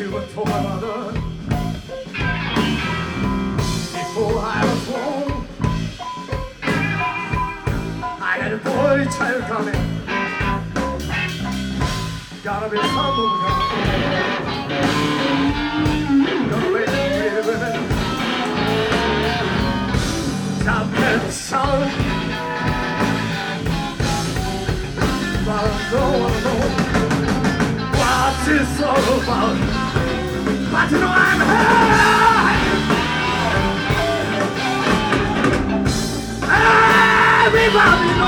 to a toil boy child coming. Gotta be humble, gotta be free women. Top and soul. But I don't know what it's all about. But you know I'm here. Everybody.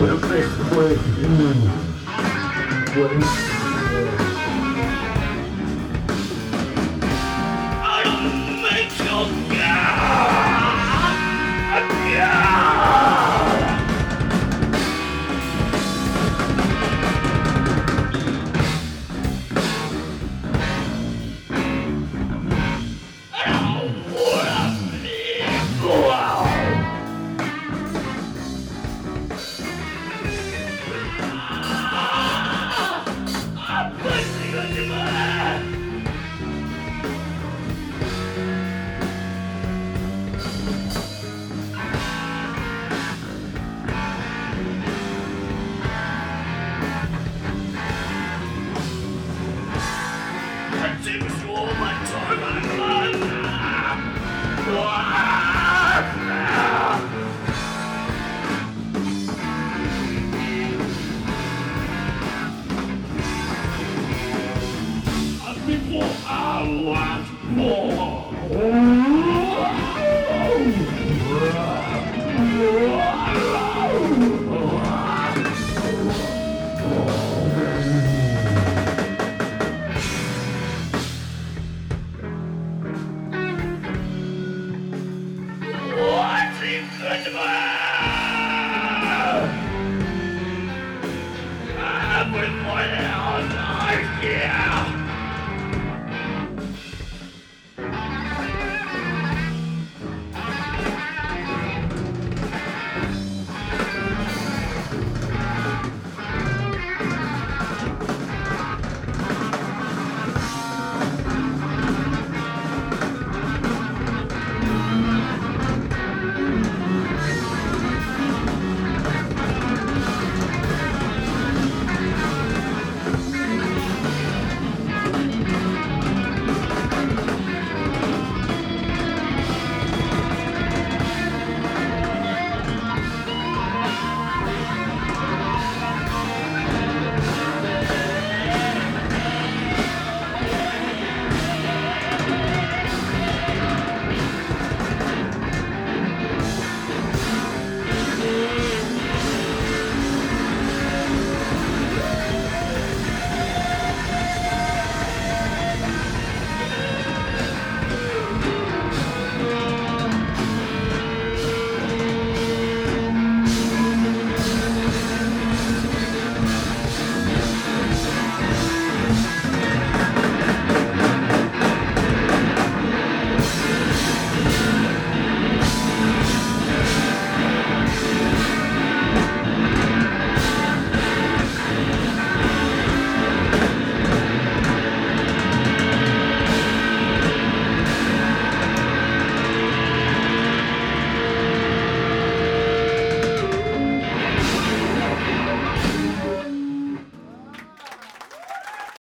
What a place. With my hands, I